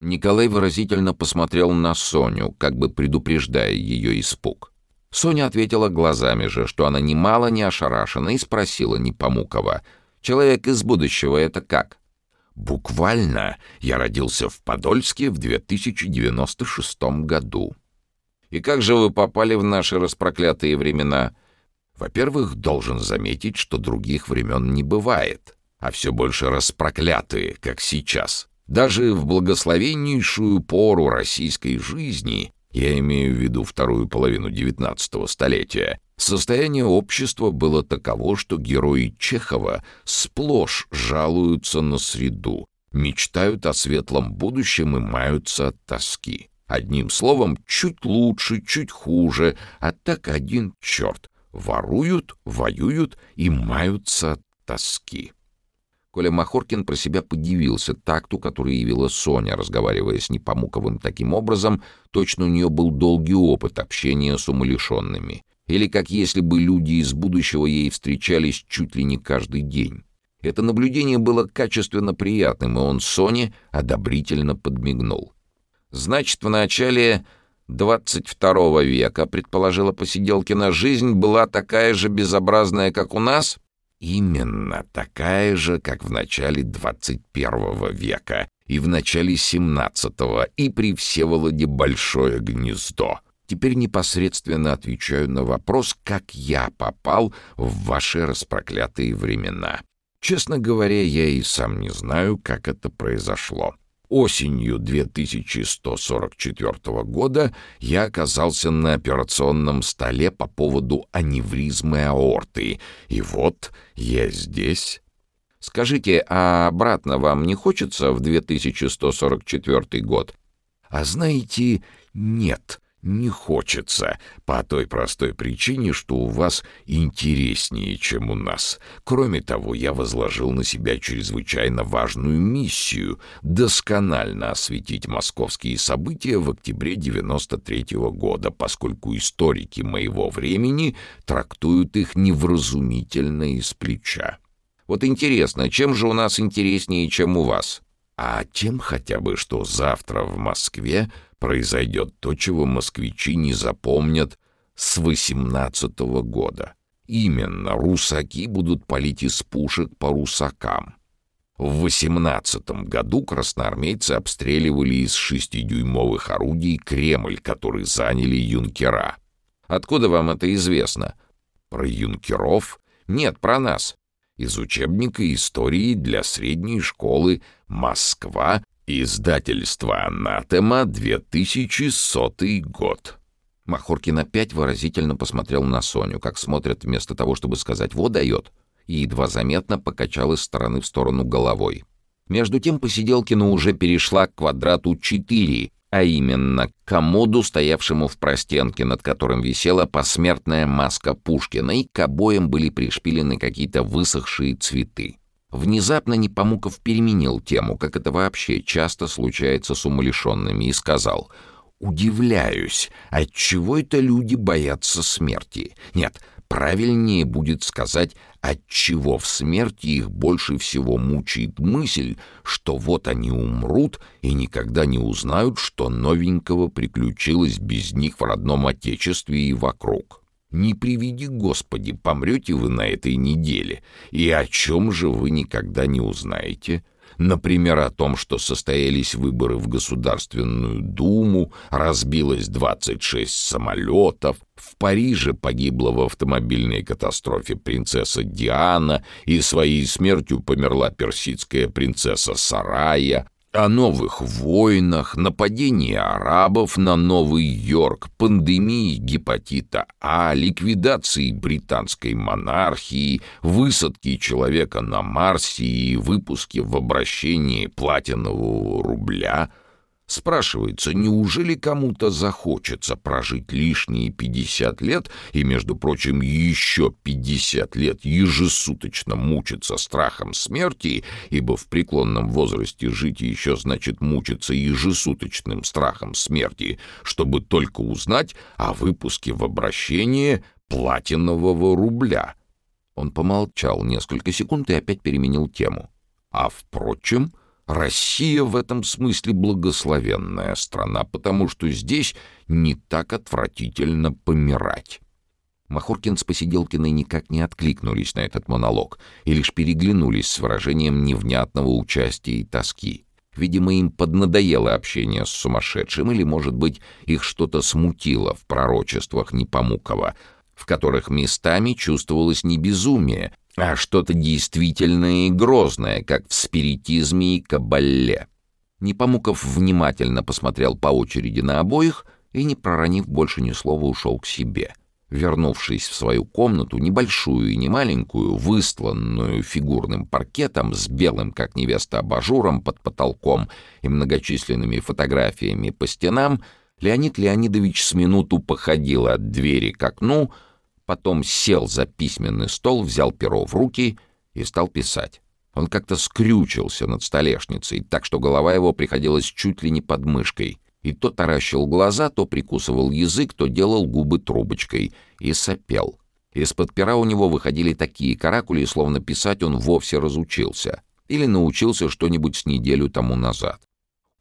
Николай выразительно посмотрел на Соню, как бы предупреждая ее испуг. Соня ответила глазами же, что она немало не ошарашена, и спросила Непомукова. «Человек из будущего — это как?» «Буквально я родился в Подольске в 2096 году». «И как же вы попали в наши распроклятые времена?» «Во-первых, должен заметить, что других времен не бывает, а все больше распроклятые, как сейчас. Даже в благословеннейшую пору российской жизни я имею в виду вторую половину XIX столетия, состояние общества было таково, что герои Чехова сплошь жалуются на среду, мечтают о светлом будущем и маются от тоски. Одним словом, чуть лучше, чуть хуже, а так один черт. Воруют, воюют и маются от тоски. Коля Махоркин про себя подивился такту, который явила Соня, разговаривая с Непомуковым таким образом, точно у нее был долгий опыт общения с умалишенными. Или как если бы люди из будущего ей встречались чуть ли не каждый день. Это наблюдение было качественно приятным, и он Соне одобрительно подмигнул. «Значит, в начале 22 века, предположила Посиделкина, жизнь была такая же безобразная, как у нас?» Именно такая же, как в начале 21 века и в начале 17 и при Всеволоде Большое Гнездо. Теперь непосредственно отвечаю на вопрос, как я попал в ваши распроклятые времена. Честно говоря, я и сам не знаю, как это произошло. Осенью 2144 года я оказался на операционном столе по поводу аневризмы аорты, и вот я здесь. Скажите, а обратно вам не хочется в 2144 год? А знаете, нет, не хочется, по той простой причине, что у вас интереснее, чем у нас. Кроме того, я возложил на себя чрезвычайно важную миссию — досконально осветить московские события в октябре 93 -го года, поскольку историки моего времени трактуют их невразумительно из плеча. Вот интересно, чем же у нас интереснее, чем у вас? А тем хотя бы, что завтра в Москве произойдет то, чего москвичи не запомнят с восемнадцатого года. Именно русаки будут палить из пушек по русакам. В восемнадцатом году красноармейцы обстреливали из шестидюймовых орудий Кремль, который заняли юнкера. Откуда вам это известно? Про юнкеров? Нет, про нас. Из учебника истории для средней школы «Москва» Издательство «Анатема», 2100 год. Махоркин опять выразительно посмотрел на Соню, как смотрят вместо того, чтобы сказать «вот дает», и едва заметно покачал из стороны в сторону головой. Между тем Посиделкина уже перешла к квадрату 4, а именно к комоду, стоявшему в простенке, над которым висела посмертная маска Пушкина, и к обоям были пришпилены какие-то высохшие цветы. Внезапно Непомуков переменил тему, как это вообще часто случается с умалишенными, и сказал «Удивляюсь, отчего это люди боятся смерти? Нет, правильнее будет сказать, отчего в смерти их больше всего мучает мысль, что вот они умрут и никогда не узнают, что новенького приключилось без них в родном отечестве и вокруг». Не приведи, Господи, помрете вы на этой неделе, и о чем же вы никогда не узнаете? Например, о том, что состоялись выборы в Государственную Думу, разбилось 26 самолетов, в Париже погибла в автомобильной катастрофе принцесса Диана и своей смертью померла персидская принцесса Сарая, о новых войнах, нападении арабов на Новый Йорк, пандемии гепатита А, ликвидации британской монархии, высадке человека на Марсе и выпуске в обращении платинового рубля — Спрашивается, неужели кому-то захочется прожить лишние 50 лет и, между прочим, еще 50 лет ежесуточно мучиться страхом смерти, ибо в преклонном возрасте жить еще значит мучиться ежесуточным страхом смерти, чтобы только узнать о выпуске в обращение платинового рубля? Он помолчал несколько секунд и опять переменил тему. А, впрочем, Россия в этом смысле благословенная страна, потому что здесь не так отвратительно помирать. Махоркин с Посиделкиной никак не откликнулись на этот монолог и лишь переглянулись с выражением невнятного участия и тоски. Видимо, им поднадоело общение с сумасшедшим, или, может быть, их что-то смутило в пророчествах Непомукова, в которых местами чувствовалось не безумие, а что-то действительное и грозное, как в спиритизме и кабалле. Непомуков внимательно посмотрел по очереди на обоих и, не проронив больше ни слова, ушел к себе — Вернувшись в свою комнату, небольшую и немаленькую, выстланную фигурным паркетом с белым, как невеста, абажуром под потолком и многочисленными фотографиями по стенам, Леонид Леонидович с минуту походил от двери к окну, потом сел за письменный стол, взял перо в руки и стал писать. Он как-то скрючился над столешницей, так что голова его приходилась чуть ли не под мышкой — и то таращил глаза, то прикусывал язык, то делал губы трубочкой и сопел. Из-под пера у него выходили такие каракули, словно писать он вовсе разучился или научился что-нибудь с неделю тому назад.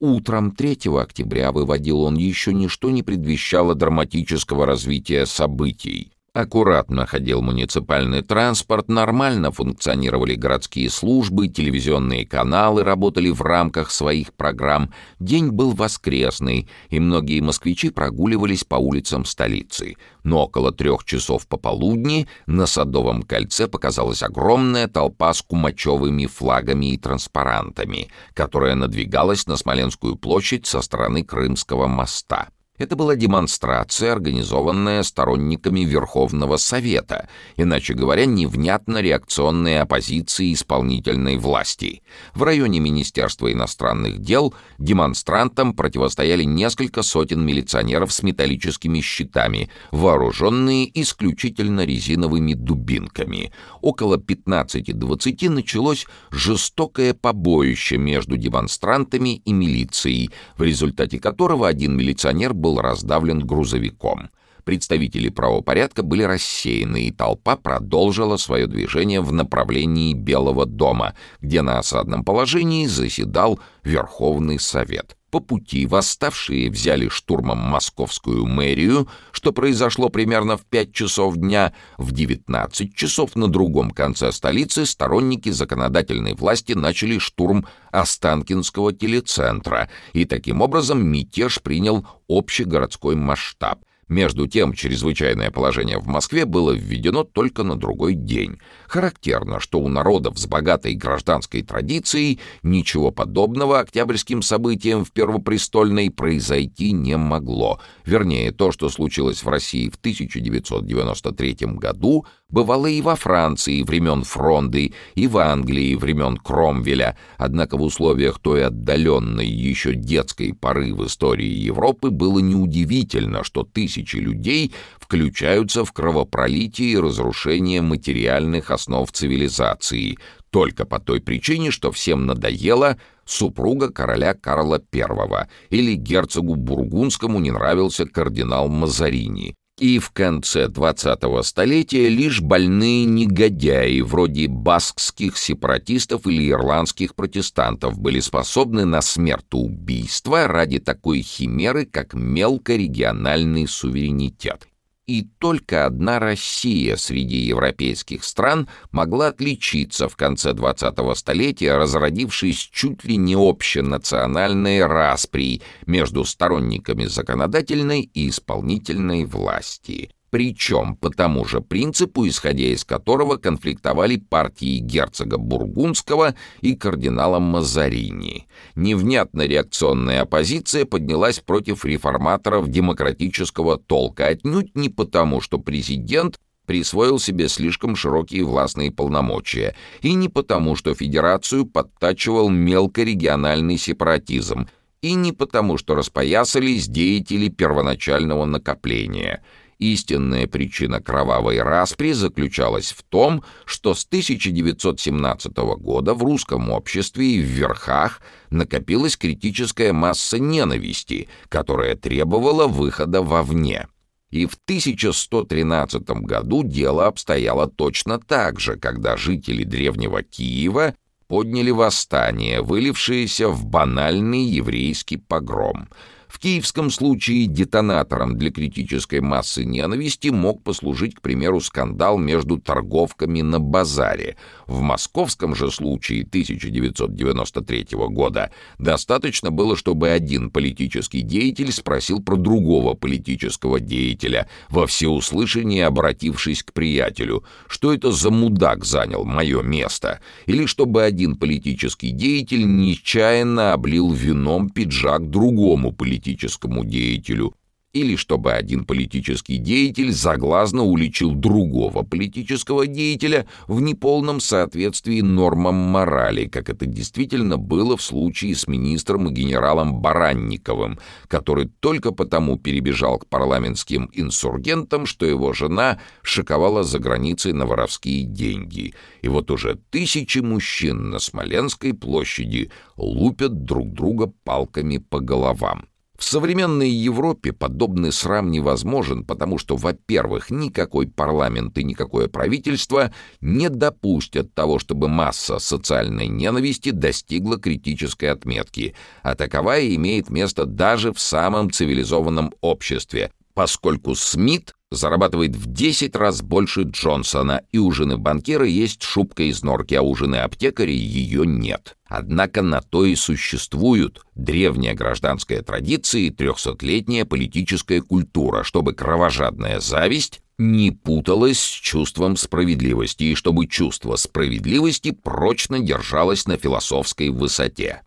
Утром 3 октября выводил он еще ничто не предвещало драматического развития событий. Аккуратно ходил муниципальный транспорт, нормально функционировали городские службы, телевизионные каналы работали в рамках своих программ. День был воскресный, и многие москвичи прогуливались по улицам столицы. Но около трех часов пополудни на Садовом кольце показалась огромная толпа с кумачевыми флагами и транспарантами, которая надвигалась на Смоленскую площадь со стороны Крымского моста. Это была демонстрация, организованная сторонниками Верховного Совета, иначе говоря, невнятно реакционной оппозиции исполнительной власти. В районе Министерства иностранных дел демонстрантам противостояли несколько сотен милиционеров с металлическими щитами, вооруженные исключительно резиновыми дубинками. Около 15-20 началось жестокое побоище между демонстрантами и милицией, в результате которого один милиционер был был раздавлен грузовиком. Представители правопорядка были рассеяны, и толпа продолжила свое движение в направлении Белого дома, где на осадном положении заседал Верховный Совет. По пути восставшие взяли штурмом московскую мэрию, что произошло примерно в 5 часов дня. В 19 часов на другом конце столицы сторонники законодательной власти начали штурм Останкинского телецентра, и таким образом мятеж принял общегородской масштаб. Между тем, чрезвычайное положение в Москве было введено только на другой день. Характерно, что у народов с богатой гражданской традицией ничего подобного октябрьским событиям в Первопрестольной произойти не могло. Вернее, то, что случилось в России в 1993 году, бывало и во Франции времен Фронды, и в Англии времен Кромвеля, однако в условиях той отдаленной еще детской поры в истории Европы было неудивительно, что тысячи людей включаются в кровопролитие и разрушение материальных основ цивилизации, только по той причине, что всем надоело супруга короля Карла I или герцогу Бургундскому не нравился кардинал Мазарини, и в конце 20-го столетия лишь больные негодяи, вроде баскских сепаратистов или ирландских протестантов, были способны на смертоубийство ради такой химеры, как мелкорегиональный суверенитет и только одна Россия среди европейских стран могла отличиться в конце 20-го столетия, разродившись чуть ли не общенациональной распри между сторонниками законодательной и исполнительной власти причем по тому же принципу, исходя из которого конфликтовали партии герцога Бургундского и кардинала Мазарини. Невнятно реакционная оппозиция поднялась против реформаторов демократического толка, отнюдь не потому, что президент присвоил себе слишком широкие властные полномочия, и не потому, что федерацию подтачивал мелкорегиональный сепаратизм, и не потому, что распоясались деятели первоначального накопления — Истинная причина кровавой распри заключалась в том, что с 1917 года в русском обществе и в верхах накопилась критическая масса ненависти, которая требовала выхода вовне. И в 1113 году дело обстояло точно так же, когда жители древнего Киева подняли восстание, вылившееся в банальный еврейский погром — в киевском случае детонатором для критической массы ненависти мог послужить, к примеру, скандал между торговками на базаре. В московском же случае 1993 года достаточно было, чтобы один политический деятель спросил про другого политического деятеля, во всеуслышание обратившись к приятелю, что это за мудак занял мое место, или чтобы один политический деятель нечаянно облил вином пиджак другому политическому политическому деятелю, или чтобы один политический деятель заглазно уличил другого политического деятеля в неполном соответствии нормам морали, как это действительно было в случае с министром и генералом Баранниковым, который только потому перебежал к парламентским инсургентам, что его жена шиковала за границей на воровские деньги. И вот уже тысячи мужчин на Смоленской площади лупят друг друга палками по головам. В современной Европе подобный срам невозможен, потому что, во-первых, никакой парламент и никакое правительство не допустят того, чтобы масса социальной ненависти достигла критической отметки, а таковая имеет место даже в самом цивилизованном обществе, поскольку Смит зарабатывает в 10 раз больше Джонсона, и у жены банкира есть шубка из норки, а у жены аптекаря ее нет. Однако на то и существуют древняя гражданская традиция и трехсотлетняя политическая культура, чтобы кровожадная зависть не путалась с чувством справедливости и чтобы чувство справедливости прочно держалось на философской высоте.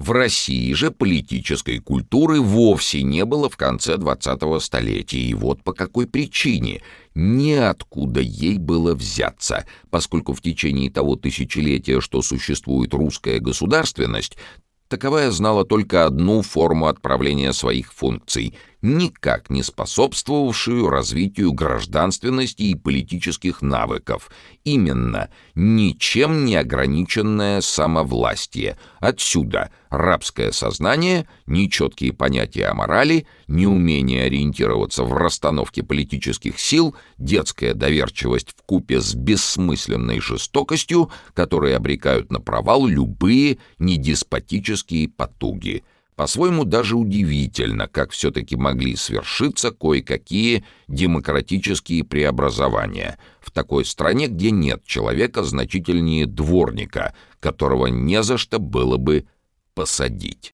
В России же политической культуры вовсе не было в конце 20-го столетия, и вот по какой причине. Неоткуда ей было взяться, поскольку в течение того тысячелетия, что существует русская государственность, таковая знала только одну форму отправления своих функций — никак не способствовавшую развитию гражданственности и политических навыков. Именно ничем не ограниченное самовластие. Отсюда рабское сознание, нечеткие понятия о морали, неумение ориентироваться в расстановке политических сил, детская доверчивость в купе с бессмысленной жестокостью, которые обрекают на провал любые недеспотические потуги — по-своему даже удивительно, как все-таки могли свершиться кое-какие демократические преобразования в такой стране, где нет человека значительнее дворника, которого не за что было бы посадить.